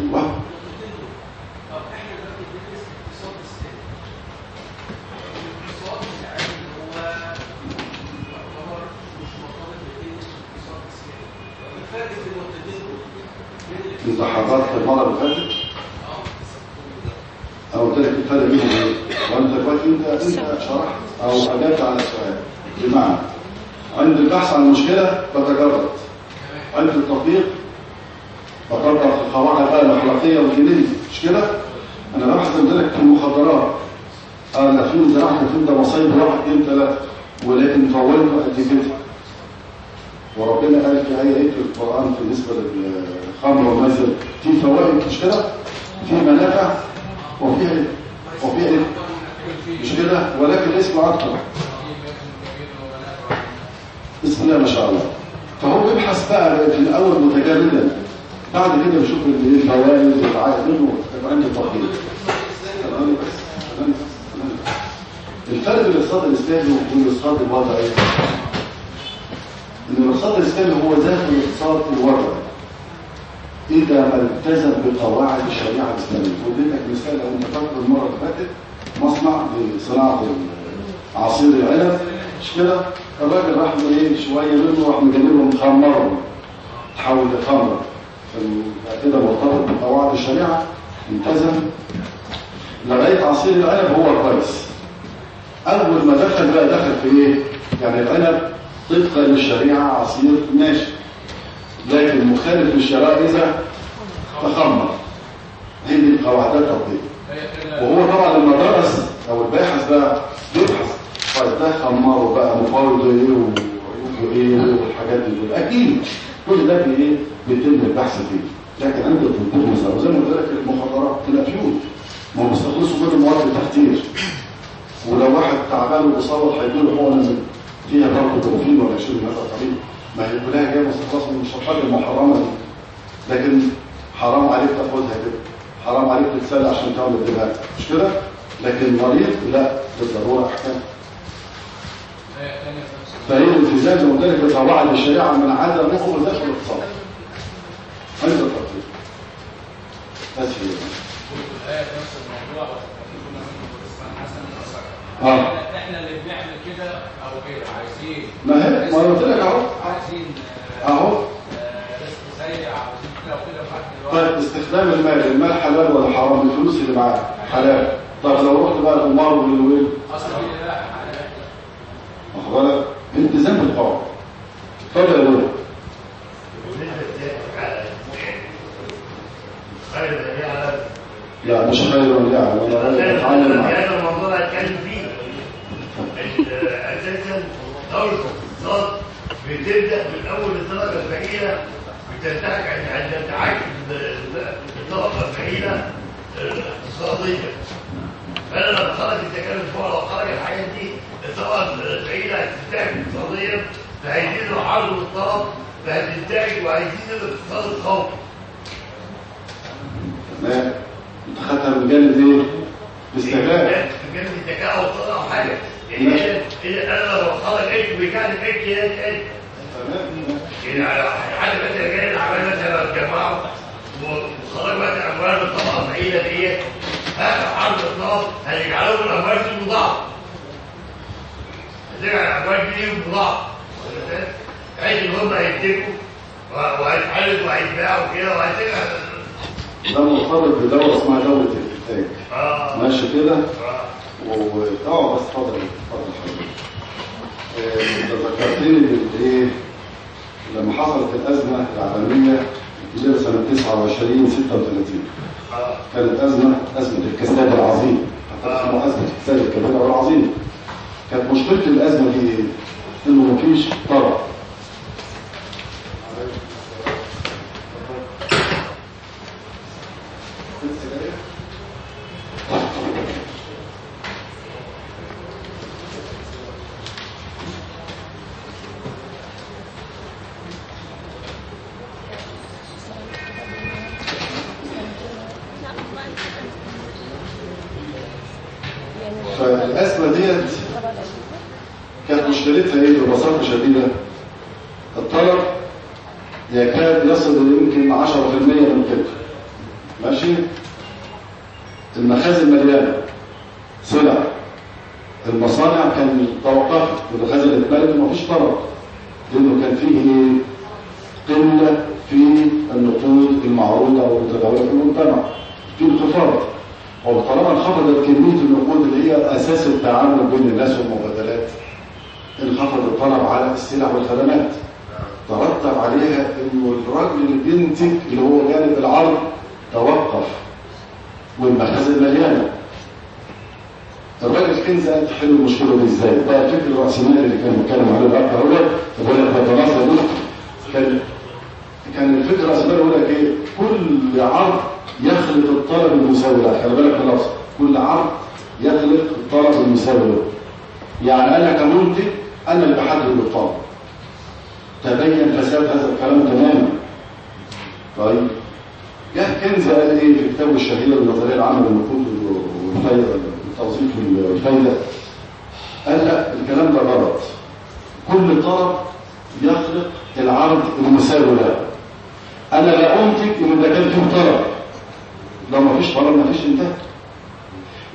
أيوه انت حضرت المرة اللي فاتت؟ قلت لك الفرق بينهم إيه؟ وانت دلوقتي أنت أنت شرحت أو أجبت على السؤال. بمعنى عند البحث عن المشكلة بتجرد. عند التطبيق بطبق القواعد بقى الاخلاقيه والدينيه مش كده أنا قلت لك في المخدرات أنا في زراعه في ده مصايب واحد اثنين ثلاثة ولكن طولت قد كده وربنا قال في آية إيه في القرآن بالنسبة للخمر والميسر في فوائد مش كده؟ في منافع وفي؟ وفي؟ مش كده؟ ولكن الاسم أكتر بسم الله ما شاء الله فهو بيبحث بقى في الأول متجردا بعد كده إيه الفوائد والعائد منه عنده تطبيق تمام. الفرق بين الاقتصاد الإسلامي والاقتصاد الوضعي. إن الاقتصاد الإسلامي هو ذات الاقتصاد الوضعي. إذا ما التزم بقواعد الشريعة الإسلامية. وديتك مثال لو انت فاكر المرة اللي فاتت مصنع لصناعة عصير العنب. مش كده؟ الراجل راح إيه؟ شوية منه راح مجنبه مخمره تحول لخمره فيبقى كده مرتبط بقواعد الشريعة التزم لغاية عصير العنب هو الرئيس اول ما دخل بقى دخل في إيه؟ يعني العنب طبقا للشريعة عصير ماشي. لكن مخالف للشريعة إذا تخمر. هي دي القواعد التطبيق. وهو طبعا لما درس أو الباحث بقى بيبحث طيب ده خمره بقى مفاوض وعيوبه إيه والحاجات دي. أكيد. كل ده إيه؟ بيتم البحث فيه. لكن عند الدكتور مثلا وزي ما قلت لك المخدرات الافيون ما هو بيستخلصوا كل مواد التحتير ولو واحد تعبان وبيصور هيديله حقنه فيها برضه بروفين ولا شيء من هذا ما هي كلها جاية مستخلصه من الشطات المحرمه دي لكن حرام عليك تاخدها كده. حرام عليك تتسلى عشان تعمل دماغ مش كده؟ لكن مريض لا بالضرورة أحكام. فهي الالتزام زي ما قلت لك بقواعد الشريعه من عدم نقل ذات الاقتصاد هذا التطبيق بس هي. الآية نفس الموضوع. آه. إحنا اللي بنعمل كده أو غير عايزين ما هي؟ ما قلت لك أهو. عايزين أهو. طيب استخدام المال. المال حلال ولا حرام؟ الفلوس اللي معاه حلال. طب لو رحت بقى القمار والويل أصلا لا. واخد بالك التزام بالقواعد اتفضل يا دكتور لا مش خير ولا في معاه هذا الموضوع اللي هتكلم فيه أساسا دوله الاقتصاد بتبدأ من أول الطبقه الفقيرة بتنتهك عند انتعاش الطبقه الفقيرة اقتصاديا. فأنا لما خرج الزكاه الفقراء وخرج الحاجات دي الطبقه الفقيره هتنتهك اقتصاديا فهيزيد العرض والطلب فهتنتهك وهيزيد الاقتصاد القومي. تمام. انت خدتها من جانب إيه؟ باستغلال جنب الذكاء أو الطلب أو حاجة. يعني إذا- اذا أنا لو خرج عيش كده تاني. تمام. يعني حد مثلا جاي العمال مثلا اتجمعوا وخرج أموال من الطبقه الفقيره ديت هذا عرض الطلب هيجعلهم الاموال دي مضاعف هتجعل الاموال دي ليهم مضاعف بحيث ان هم هيتفقوا وهيتحلوا وهيتباعوا كده وهتجعل ده مرتبط بدوله اسمها دوله الإنتاج. آه. ماشي كده؟ آه. و آه بس اتفضل اتفضل حضرتك آه، أنت ذكرتني بالايه لما حصلت الأزمة العالمية الكبيره سنة 29 36 آه. كانت أزمة أزمة الكساد العظيم. حتى اسمها أزمة الكساد الكبيره والعظيم. كانت مشكلة الأزمة دي إيه؟ إنه مفيش طرف فالازمه ديت كانت مشكلتها إيه ببساطه شديده الطلب يكاد يصل يمكن 10% من كده ماشي المخازن مليانه سلع المصانع كان توقفت والخزن اتملت ومفيش طلب لأنه كان فيه إيه قله في النقود المعروضه والمتداوله في المجتمع في انخفاض وطالما انخفضت كميه النقود اللي هي أساس التعامل بين الناس والمبادلات انخفض الطلب على السلع والخدمات ترتب عليها انه الراجل اللي بينتج اللي هو جانب العرض توقف والمخازن مليانة. الراجل كنز قال تحل المشكلة دي إزاي؟ ده الفكر الرأسمالي اللي كان بيتكلم عليه الاخ هو بقول لك بتناقض دول كان كان الفكر الرأسمالي يقول لك إيه؟ كل عرض يخلق الطلب المساوي له خلي بالك خلاص. كل عرض يخلق الطلب المساوي له يعني أنا كمنتج أنا اللي بحدد الطلب. تبين فساد هذا الكلام تماما. طيب. جه كنز قال إيه في كتابه الشهير النظريه العامة للنقود والفايده والتوظيف والفايده قال لا الكلام ده غلط. كل طلب يخلق العرض المساوي. له أنا لا أنتج إن ده كان فيه طلب. لو ما فيش طلب ما فيش إنتاج.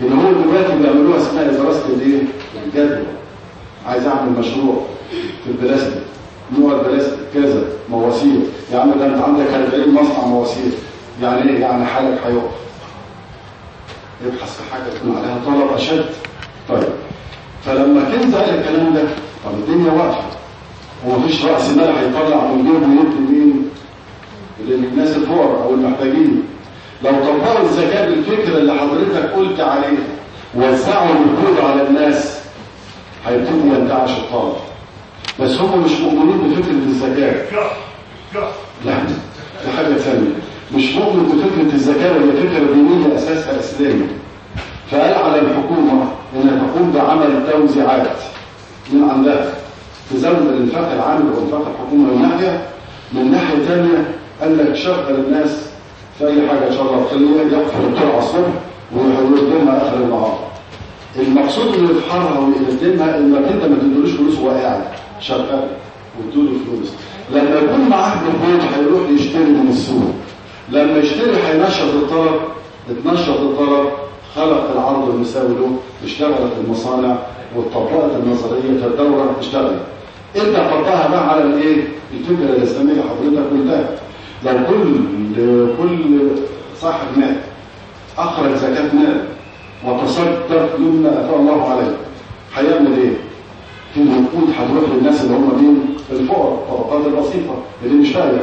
اللي هو دلوقتي بيعملوها اسمها دراسه الإيه؟ الجدوى. عايز أعمل مشروع في البلاستيك نوع البلاستيك كذا مواسير. يا عم ده أنت عندك 40 مصنع مواسير يعني إيه؟ يعني حالك هيقف يبحث في حاجة يكون عليها طلب أشد. طيب فلما قال الكلام ده طب الدنيا واقفة. ومفيش رأس مال هيطلع من جيبه ويدي مين؟ للناس الفقراء أو المحتاجين. لو طبقوا الزكاة بالفكرة اللي حضرتك قلت عليها وزعوا النقود على الناس هيبتدي ينتعش الطلب بس هم مش مؤمنين شح شح لا دي حاجة ثانية. مش مؤمن بفكره الزكاة وهي فكرة دينية أساسها اسلامي فقال على الحكومة انها تقوم بعمل توزيعات من عندها. تزود الانفاق العام وانفاق الحكومة من ناحية. من ناحية ثانية قال لك شغل الناس في أي حاجة شرطيه يقفل الطرع الصبح ويقدمها آخر النهار. المقصود انه يفحرها ويقدمها انك انت ما تديلوش فلوس وهو شغال وتديله فلوس. لما يكون معاه نقود هيروح يشتري من السوق. لما يشتري هينشط الطلب اتنشط الطلب خلق العرض المساوي له اشتغلت المصانع واتطبقت النظرية فالدوره اشتغلت. انت حطها بقى على الايه؟ الفكرة الاسلاميه حضرتك قلتها لو كل كل صاحب مال أخرج زكاة مال وتصدق مما اتى الله عليه هيعمل إيه؟ في نقود هتروح للناس اللي هم مين الفقراء الطبقات البسيطه اللي مش فاهمه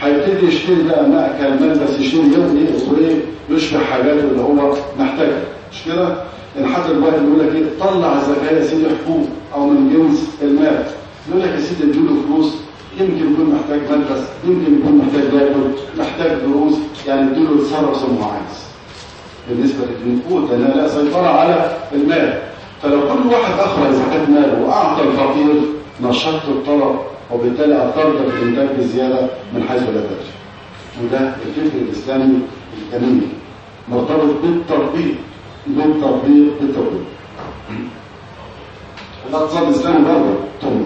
هيبتدي يشتري بقى مأكل ملبس يشتري يغني وايه يشبع حاجاته اللي هو محتاجها. مش كده؟ ان حتى الواحد يقول لك إيه؟ طلع الزكاه يا سيدي حقوق أو من جنس المال. يقول لك يا سيدي اديله فلوس. يمكن يكون محتاج ملبس يمكن يكون محتاج ياكل محتاج دروس. يعني اديله يتصرف زي ما عايز بالنسبة للنقود لانها لا سيطرة على المال. فلو كل واحد أخرج زكاه ماله وأعطى الفقير نشطت الطلب وبالتالي اثرت في الانتاج بزيادة من حيث لا تدري وده الفكر الإسلامي الجميل مرتبط بالتطبيق بالتطبيق بالتطبيق الأقتصاد الإسلامي برضه طبعا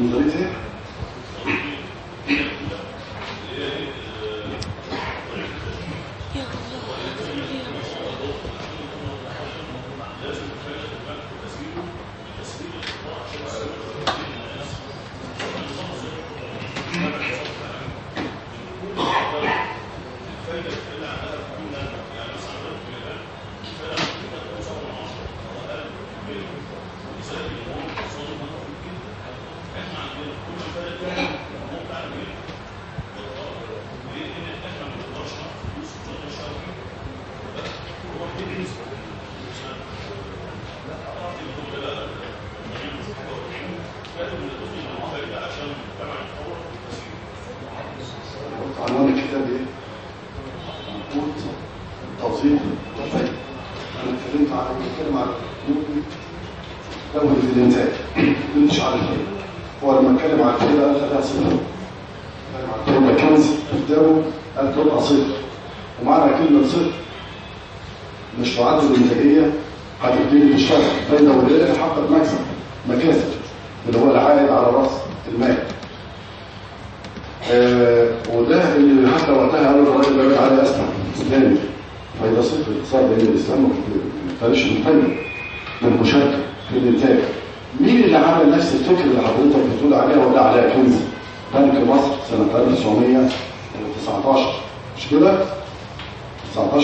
نظرية إيه؟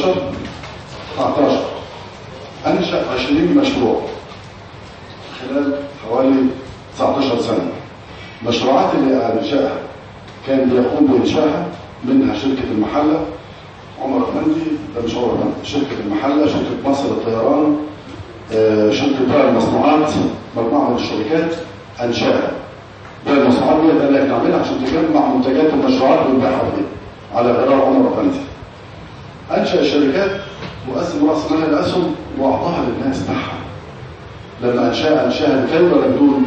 19 19 أنشأ 20 مشروع. خلال حوالي 19 سنة. مشروعات اللي أنشأها كان بيقوم بإنشائها منها شركة المحلة. عمر أفندي ده مش عمر شركة المحلة شركة مصر للطيران آه، شركة بقى المصنوعات مجموعة من الشركات أنشأها. بقى المصنوعات دي قال لك نعملها عشان تجمع منتجات ومشروعات وتبيعها دي على غرار عمر أفندي أنشأ الشركات وقسم رأس مال الأسهم وأعطاها للناس تحها لما أنشاها أنشاها بفايدة ولا بدون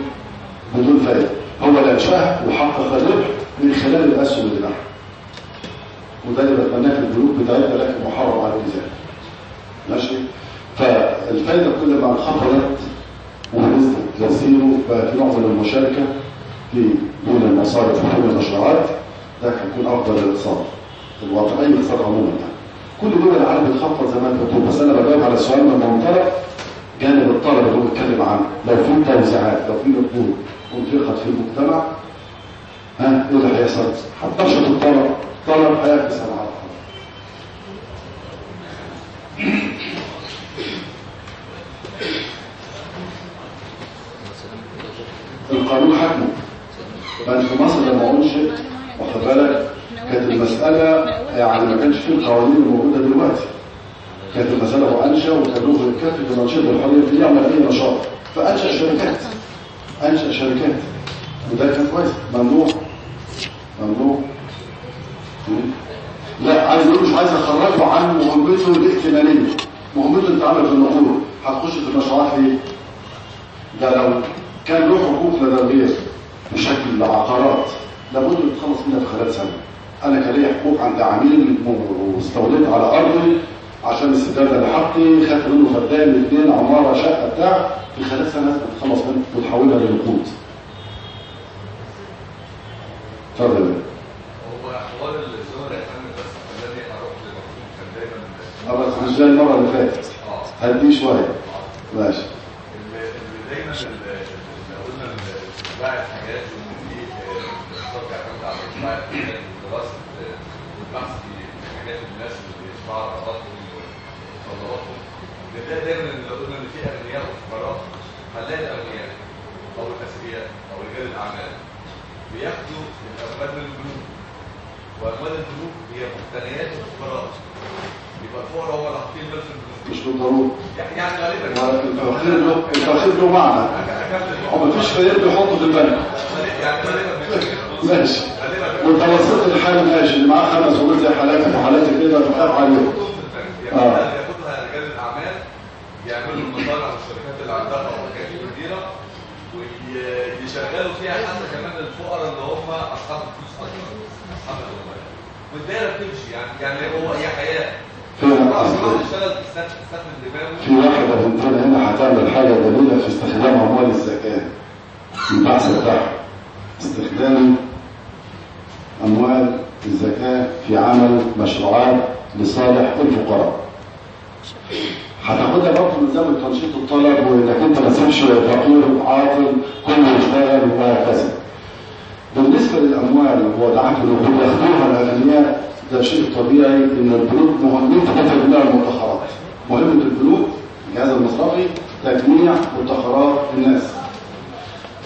بدون فايدة هو اللي أنشاها وحقق الربح من خلال الأسهم اللي معها وده اللي بتمناه في البنوك بتاعتنا لكن محرم على ذلك ماشي؟ فالفايدة كل ما انخفضت ونزلت تسيره بقى في نوع من المشاركة في دون المصارف ودون المشروعات. ده هيكون أفضل للاقتصاد الوضع أي اقتصاد عموما يعني. كل دول العالم ما انت بتقول. بس أنا بجاوب على السؤال من منطلق جانب الطلب اللي هو بيتكلم عنه. لو في توزيعات لو في نقود انفقت في المجتمع ها إيه اللي هيحصل؟ هتنشط الطلب. الطلب هيعكس على العرض القانون حكمه لأن في مصر لما أنشئ واخد بالك؟ كانت المسألة يعني ما كانش فيه القوانين الموجودة دلوقتي. كانت المسألة هو أنشأ وكان له الكافي بنشيط الحرية في أي نشاط. فأنشأ شركات. أنشأ شركات. وده كان كويس. ممنوع. ممنوع. لا عايز يقول مش عايز أخرجه عن مهمته الائتمانيه مهمته انت عامل في النقود هتخش في المشروعات ليه؟ ده لو كان له حقوق لدى بشكل عقارات لابد ان تخلص منها في خلال سنة. أنا كان ليا حقوق عند عميل واستوليت على ارضي عشان السداد اللي حقي خدت منه فدان اثنين عمارة شقة بتاع في خلال سنة لازم تخلص منها وتحولها لنقود اتفضل. هو حوار بس الذي أروح للمفروض كان دايما خلاص مش زي المرة اللي فاتت. آه. هدي شوية. ماشي. اللي اللي دايما اللي اللي قلنا ال- باع الحاجات وإن في الاقتصاد بيعتمد على باع الحاجات ودراسه آه، والبحث في حاجات الناس اللي بيصنعوا عرضاتهم وصادراتهم ده دايما اللي قلنا إن في أغنياء وفقراء هنلاقي الأغنياء أو الاثرياء أو رجال الأعمال بياخدوا الاموال من البنوك وأموال البنوك هي مقتنيات الفقراء يبقى الفقراء هو اللي حاطين البنوك مش بالضروره يعني يعني غالبا. التوخير له له معنى هو مفيش فريق بيحطه في البنك يعني غالبا ماشي. متوسط الحال ماشي. اللي معاه خمس ولاد زي حالاتك وحالاتي كده بخاف عليهم. يعني ياخدها رجال الأعمال يعملوا المصانع والشركات اللي عندها طبقات كبيرة ويشغلوا فيها حتى كمان الفقراء اللي هم أصحاب الفلوس أكتر أصحاب الأموال. والدايرة بتمشي. يعني يعني هو هي حياة. يستخدم دماغه في واحدة بنتنا هنا هتعمل حاجة جميلة في استخدام أموال الزكاة. البحث بتاعها استخدام أموال الزكاة في عمل مشروعات لصالح الفقراء. هتاخدها برضه من زاوية تنشيط الطلب وإنك أنت ما تسيبش فقير عاطل كله يشتغل وهكذا. بالنسبة للأموال ودعم النقود ياخدوها الأغنياء ده شيء طبيعي إن البنوك مهمتها تجميع المدخرات مهمة البنوك الجهاز المصرفي تجميع مدخرات الناس.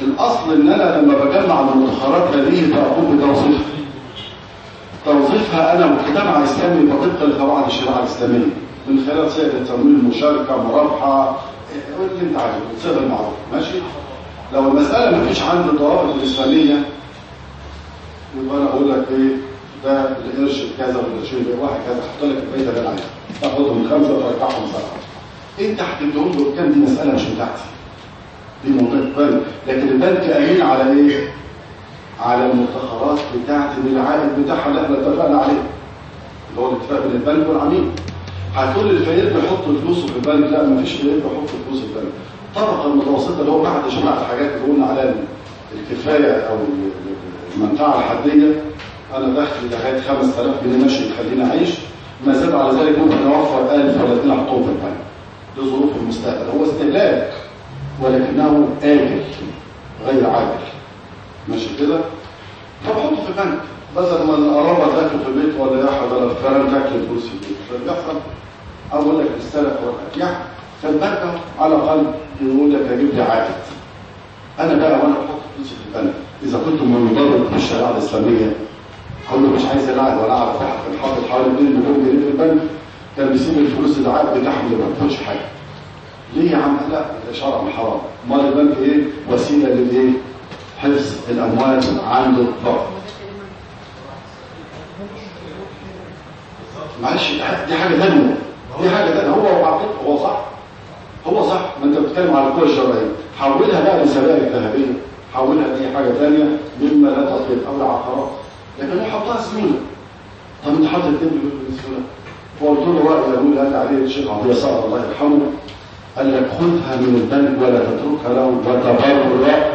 الأصل إن أنا لما بجمع المدخرات هذه بقوم بتوظيفها. توظيفها أنا مجتمع إسلامي طبقا لقواعد الشريعة الإسلامية. من خلال صيغة التمويل مشاركة مرابحة اللي أنت عايزه صيغة المعروف ماشي؟ لو المسألة مفيش عندي الضوابط الإسلامية يبقى أنا أقول لك إيه؟ ده القرش بكذا والقرشين بواحد كذا أحط لك الفايده اللي أنا عايزها تاخدهم خمسة وترجعهم سبعة. انت هتديهم له بكام دي مسألة مش بتاعتي دي منطقه بنك لكن البنك امين على إيه؟ على المدخرات بتاعتي بالعائد بتاعها اللي إحنا اتفقنا عليه. اللي هو الاتفاق بين البنك والعميل. هتقول الفقير بيحط فلوسه في البنك لا مفيش فقير بيحط فلوسه في البنك الطبقه المتوسطة اللي هو بعد جماعة الحاجات اللي قلنا عليها الكفاية أو المنفعة الحدية أنا دخل لغايه 5000 جنيه ماشي يخليني أعيش. ما زاد على ذلك ممكن أوفر 1000 ولا 2 احطهم في البنك لظروف المستقبل. هو استهلاك ولكنه آجل غير عاجل ماشي كده؟ فبحطه في البنك. بدل ما القرابة تاكل في البيت ولا يحد ولا الفيران تاكل الفلوس في البيت. فبيحصل أقول لك السلف والارجاع فالبنك على الأقل يقول لك هجيب لي عائد. أنا بقى وأنا بحط فلوسي في البنك. إذا كنت منضبط بالشريعه الإسلامية هقول له مش عايز العائد ولا واحد كان حاطط حوالي 2 مليون جنيه في البنك كان بيسيب الفلوس العائد بتاعهم ما بتاخدش حاجة. ليه يا عم؟ لا ده شرع حرام. أمال البنك إيه؟ وسيلة للإيه؟ حفظ الأموال عند الضعف معلش دي حاجة ثانية دي حاجة ثانية هو وعقيد هو صح. هو صح. ما أنت بتتكلم على القوى الشرعيه حولها بقى لسبائك ذهبية. حولها لأي حاجة ثانية مما لا تطلب أو العقارات لكن هو حطها سيوله طب انت حاطط 2 مليون سيوله وقلت له رأي يقول قال عليه الشيخ عطية صقر الله يرحمه قال لك خذها من البنك ولا تتركها له وتبرع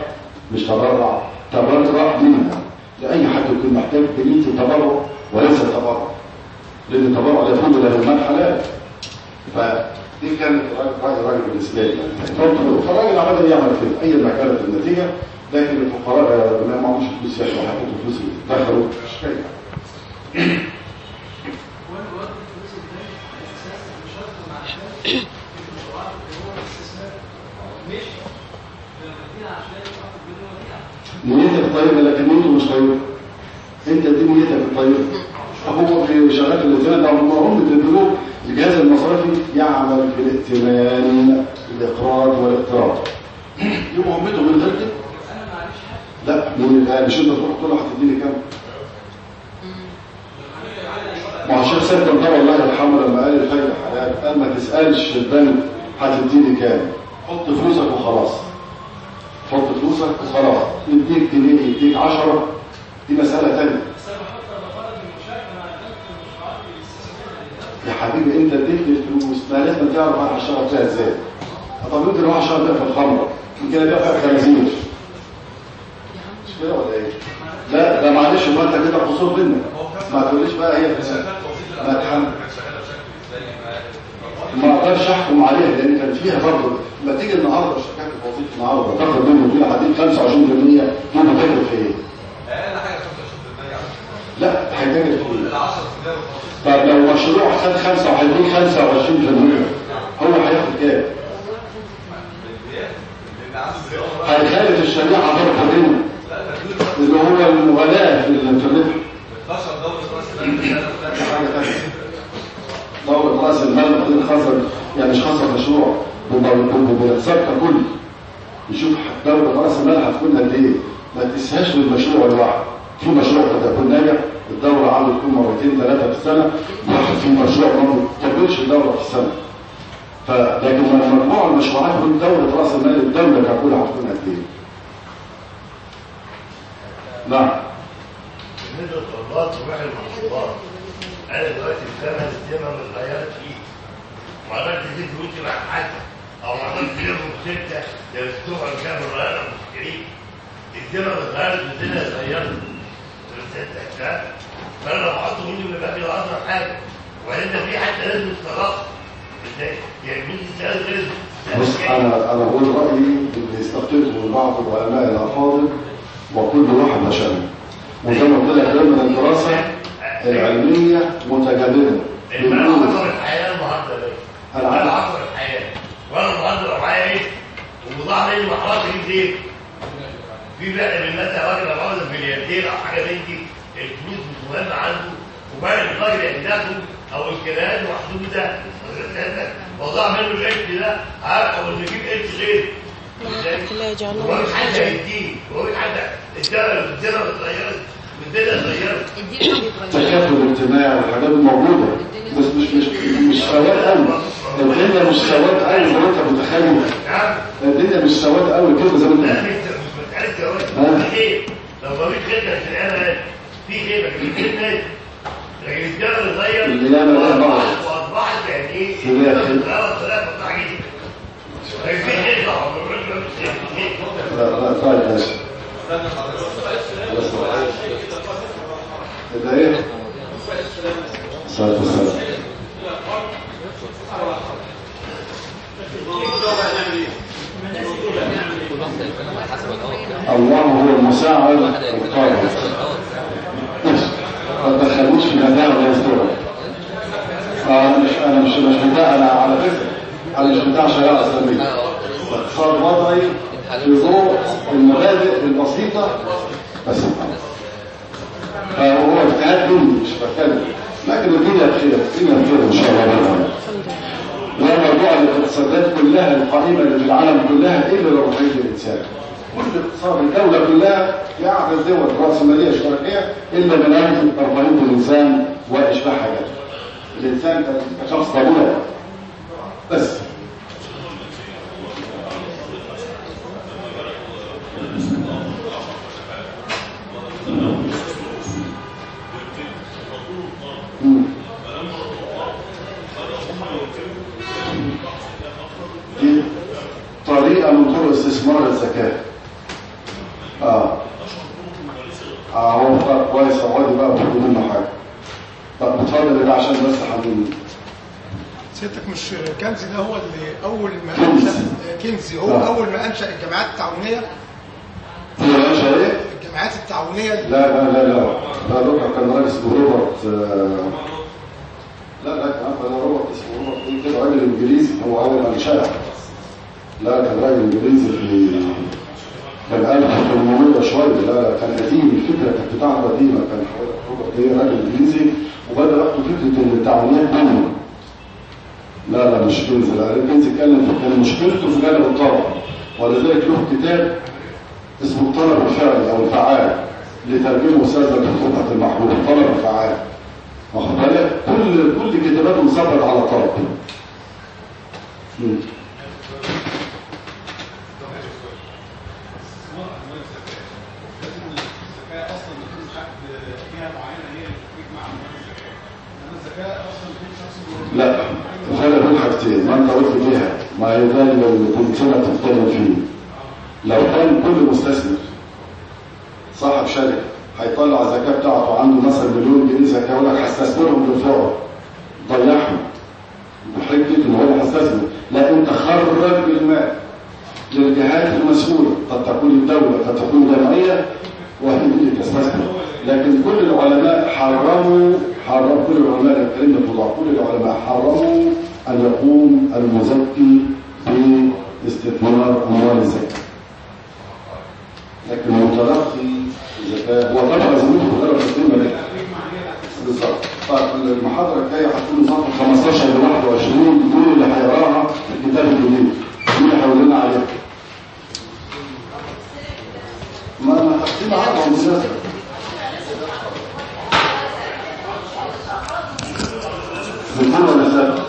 مش تبرع تبرع منها. لأي حد يكون محتاج بنية التبرع وليس التبرع لأن التبرع يكون له المال حلال فدي كانت رأي الراجل بالنسبة لي فقلت له فالراجل عمل يعمل كده. أي ما كانت النتيجة لكن الفقراء ما معهمش فلوس ياخدوا حقهم فلوس دخلوا. مش نيتك طيبة لكن نيته مش طيبة. انت دي نيتك الطيبة هو في شغال في الاتزان ده هم البنوك الجهاز المصرفي يعمل في الائتمان الإقراض والإقتراض. دي مهمته من كده. لا من آه، مش انت تروح تقول له هتديني كام؟ ما هو الشيخ سيد ده والله يرحمه لما قال الفايده حلال قال ما تسألش البنك هتديني كام؟ حط فلوسك وخلاص. حط فلوسك وخلاص. يديك جنيه يديك 10 دي مسألة ثانية يا حبيبي أنت اديتني الفلوس ما لازم تعرف أنا هشتغل فيها إزاي. طب يمكن هو هشتغل فيها في الخمرة يمكن ابيع فيها خنازير كده ولا إيه؟ لا ده معلش ما أنت كده قصور منك ما تقوليش بقى هي ما تحمل ما أقدرش أحكم عليها لأن كان فيها برضه. لما تيجي النهارده شركات الوظيفه النهارده تاخد منه فيها حديد 25% ممكن تاخد في إيه؟ أقل حاجة 25% لا هيتاجر في إيه؟ ال 10 طب لو مشروع خد 25 25% هو هياخد كام؟ هيخالف الشريعة برضه. اللي هو المغالاه في انتشر دوله راس المال ثانية دورة راس المال يعني مش خسر مشروع بحساب ككل يشوف دورة راس المال هتكون قد إيه؟ ما تقيسهاش بالمشروع الواحد في مشروع قد يكون ناجح الدورة عاوز تكون مرتين ثلاثة في السنة واحد في مشروع ما تكملش الدورة في السنة. ف... لكن مجموع المشروعات كل دورة راس المال الدولة ككل هتكون قد إيه؟ نعم. بالنسبة للطلبات وبيع المشروبات أنا دلوقتي الزمن الزمن اتغيرت فيه ما عرفت تجيب فلوسي مع حد أو ما عرفت تجيب ستة درستوها كام الرياضة المشترين الزمن اتغيرت والدنيا اتغيرت. فأنا لو حط مني من باقي الاصغر حاجة. ده في حتى لازم إزاي يعني مين يسأل غير بص أنا أنا بقول رأيي اللي يستخدمه بعض العلماء الأفاضل وكل واحد مشان وزي ما قلت لك دايما الدراسه العلمية متجدده بنقول عصر الحياة النهارده ليه؟ أنا المال عارف. عصر الحياة وأنا النهارده لو معايا إيه؟ ومضاع لي المحرات دي في بقى من مثلا راجل لو عاوز ملياردير أو حاجة من دي الفلوس مش مهمة عنده وبقى الراجل اهدافه أو امكانياته محدوده وضاع منه القرش ده عارف أو انه يجيب قرش غيره؟ لا يجعلون حاجة هو حد الدنيا الدنيا اتغيرت والدنيا اتغيرت التكافل الاجتماعي والحاجات دي موجوده بس مش مش مش سواد قوي الدنيا مش سواد قوي زي ما انت متخيل الدنيا مش سواد قوي كده زي ما لا انت؟ في لو ما فيش خير كانت الآن في لكن في خير ناس لكن الجبل اتغير اللي بعض. وأصبحت- وأصبحت يعني إيه؟ لا لا طيب ماشي ده إيه؟ الصلاة والسلام الله هو المساعد ماشي. ما تدخلوش في مدار ولا يستوعب آه، مش أنا مش مش أنا على فكرة مش بتاع شريعه اسلاميه صار وضعي في ضوء المبادئ البسيطة. بس. فهو اجتهاد مني مش بتكلم لكن الدنيا بخير الدنيا بخير إن شاء الله. وموضوع الاقتصادات كلها القائمه اللي في العالم كلها إلا لرفاهيه الإنسان. كل اقتصاد الدولة كلها في اعلى الدول الراسماليه الاشتراكيه إلا من أجل رفاهيه الانسان واشباع حياته الإنسان كشخص طبيعي. بس. طريقة من طرق استثمار الزكاة. آه. آه هو كويس اقعدي بقى بتقول منه حاجة. طب بتفضل إيه ده عشان بس حبيبي سيادتك مش كنزي ده هو اللي أول ما. أنشأ كنزي؟ هو آه. أول ما أنشأ الجمعيات التعاونية؟ في رئيسة إيه؟ الجمعيات التعاونية لا لا لا لا ده لوكا كان راجل اسمه روبرت آه، لا لا كان روبرت اسمه روبرت. إيه كده راجل إنجليزي هو اول ما انشأها لا كان راجل إنجليزي في كان 1800 شوية لا لا كان قديم. الفكرة كانت بتاعته قديمة. كان روبرت إيه؟ راجل إنجليزي وبدأ ياخدوا فكرة ان التعاونيات بوم لا لا مش كنز لا كنز اتكلم في كان مشكلته في جانب الطلب. ولذلك له كتاب اسمه الطلب الفعلي أو الفعال لترجمه أستاذ بخطوطة المحبوب الطلب الفعال. واخد بالك؟ كل كل كتاباته مصبت على طلب مم. الزكاة أصلا بتكون حد فيها معينة هي اللي بتجمع أموال الزكاة. إنما الزكاة أصلا بتكون شخص بيقول- لا ما انت قلت فيها ما كنت سنة بتتكلم فيه. لو كان كل مستثمر صاحب شركة هيطلع الزكاة بتاعته عنده مثلا مليون جنيه زكاة يقول لك هستثمرهم بالفعل ضيعهم. بحجة ان هو هيستثمر. لا انت خرج المال للجهات المسؤولة. قد تكون الدولة قد تكون جمعية وهي تستثمر. لكن كل العلماء حرموا حرموا كل العلماء الكريم الفضاء كل العلماء حرموا أن يقوم المزكي باستثمار أموال الزكاة. لكن متلقي الزكاة هو طبعا زميله غير القيمة دي بالظبط. طيب المحاضرة الجاية هتكون نظام 15 ل 21 دول اللي هيقراها الكتاب الجديد دي اللي هيقول لنا عليها؟ ما ما تقسيم عرض بالمناسبة Musulmán, buenas tardes.